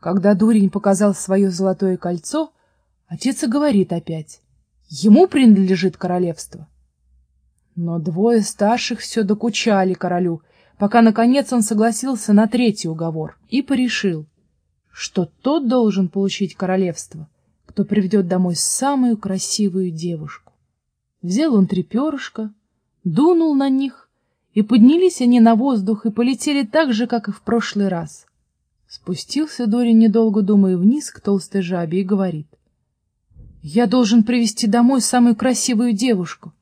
Когда дурень показал свое золотое кольцо, отец и говорит опять, ему принадлежит королевство. Но двое старших все докучали королю, пока, наконец, он согласился на третий уговор и порешил, что тот должен получить королевство, кто приведет домой самую красивую девушку. Взял он три перышка, дунул на них, и поднялись они на воздух и полетели так же, как и в прошлый раз. Спустился Дорин, недолго думая, вниз к толстой жабе и говорит. — Я должен привести домой самую красивую девушку.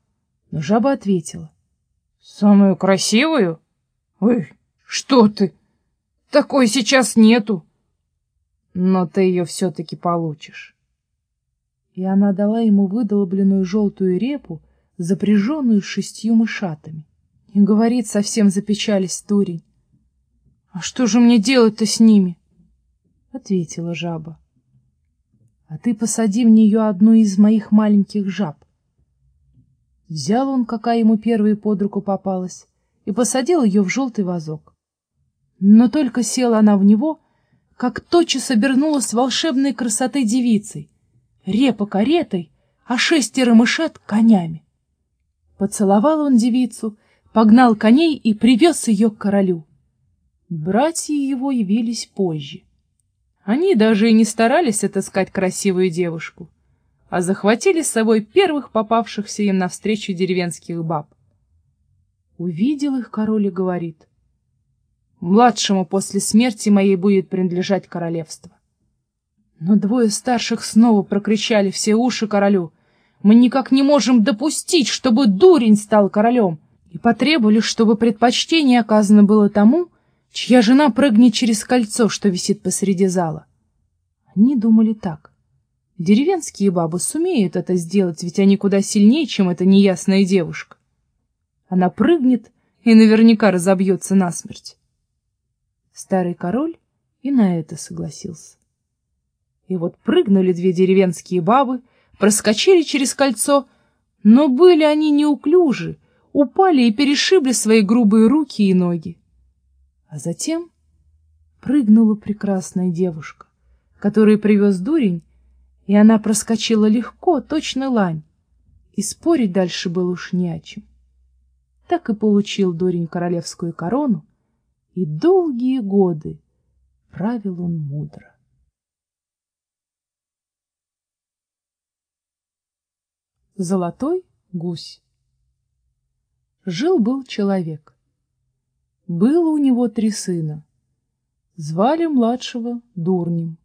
Но жаба ответила. — Самую красивую? Ой, что ты? Такой сейчас нету. Но ты ее все-таки получишь. И она дала ему выдолбленную желтую репу, запряженную шестью мышатами. И говорит, совсем запечались дурень. «А что же мне делать-то с ними?» — ответила жаба. «А ты посади в нее одну из моих маленьких жаб». Взял он, какая ему первая под руку попалась, и посадил ее в желтый вазок. Но только села она в него, как тотчас обернулась волшебной красоты девицей, репа каретой, а шестеро мышат конями. Поцеловал он девицу, погнал коней и привез ее к королю. Братья его явились позже. Они даже и не старались отыскать красивую девушку, а захватили с собой первых попавшихся им навстречу деревенских баб. Увидел их король и говорит, «Младшему после смерти моей будет принадлежать королевство». Но двое старших снова прокричали все уши королю, «Мы никак не можем допустить, чтобы дурень стал королем!» и потребовали, чтобы предпочтение оказано было тому, чья жена прыгнет через кольцо, что висит посреди зала. Они думали так. Деревенские бабы сумеют это сделать, ведь они куда сильнее, чем эта неясная девушка. Она прыгнет и наверняка разобьется насмерть. Старый король и на это согласился. И вот прыгнули две деревенские бабы, проскочили через кольцо, но были они неуклюжи, упали и перешибли свои грубые руки и ноги. А затем прыгнула прекрасная девушка, которую привез дурень, и она проскочила легко, точно лань, и спорить дальше было уж не о чем. Так и получил дурень королевскую корону, и долгие годы правил он мудро. Золотой гусь Жил-был человек. Было у него три сына. Звали младшего Дурнем.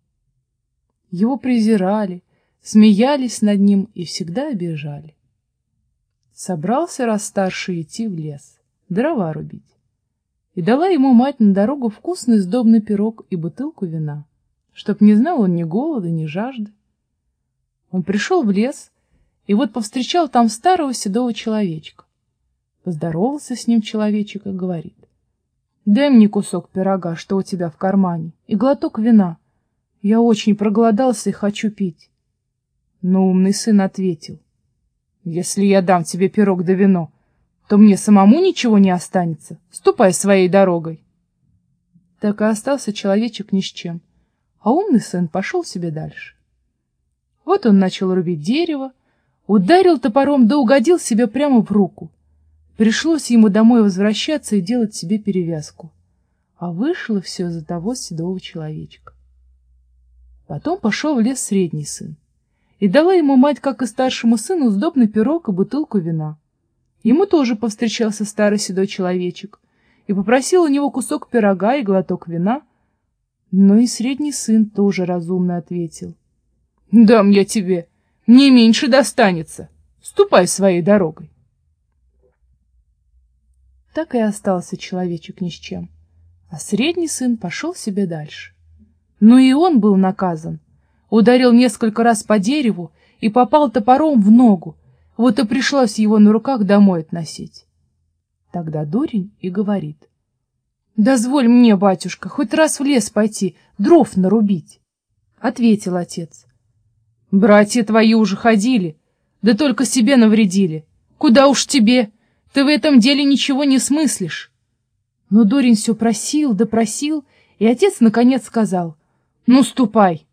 Его презирали, смеялись над ним и всегда обижали. Собрался раз старший идти в лес, дрова рубить. И дала ему мать на дорогу вкусный сдобный пирог и бутылку вина, чтоб не знал он ни голода, ни жажды. Он пришел в лес, и вот повстречал там старого седого человечка. Поздоровался с ним человечек и говорит. Дай мне кусок пирога, что у тебя в кармане, и глоток вина. Я очень проголодался и хочу пить. Но умный сын ответил. Если я дам тебе пирог да вино, то мне самому ничего не останется. Ступай своей дорогой. Так и остался человечек ни с чем, а умный сын пошел себе дальше. Вот он начал рубить дерево, ударил топором да угодил себе прямо в руку. Пришлось ему домой возвращаться и делать себе перевязку. А вышло все за того седого человечка. Потом пошел в лес средний сын. И дала ему мать, как и старшему сыну, сдобный пирог и бутылку вина. Ему тоже повстречался старый седой человечек и попросил у него кусок пирога и глоток вина. Но и средний сын тоже разумно ответил. — Дам я тебе, не меньше достанется. Ступай своей дорогой так и остался человечек ни с чем. А средний сын пошел себе дальше. Но и он был наказан. Ударил несколько раз по дереву и попал топором в ногу, вот и пришлось его на руках домой относить. Тогда дурень и говорит. — Дозволь мне, батюшка, хоть раз в лес пойти, дров нарубить. Ответил отец. — Братья твои уже ходили, да только себе навредили. Куда уж тебе? — ты в этом деле ничего не смыслишь. Но Дорин все просил да просил, и отец наконец сказал, Ну, ступай!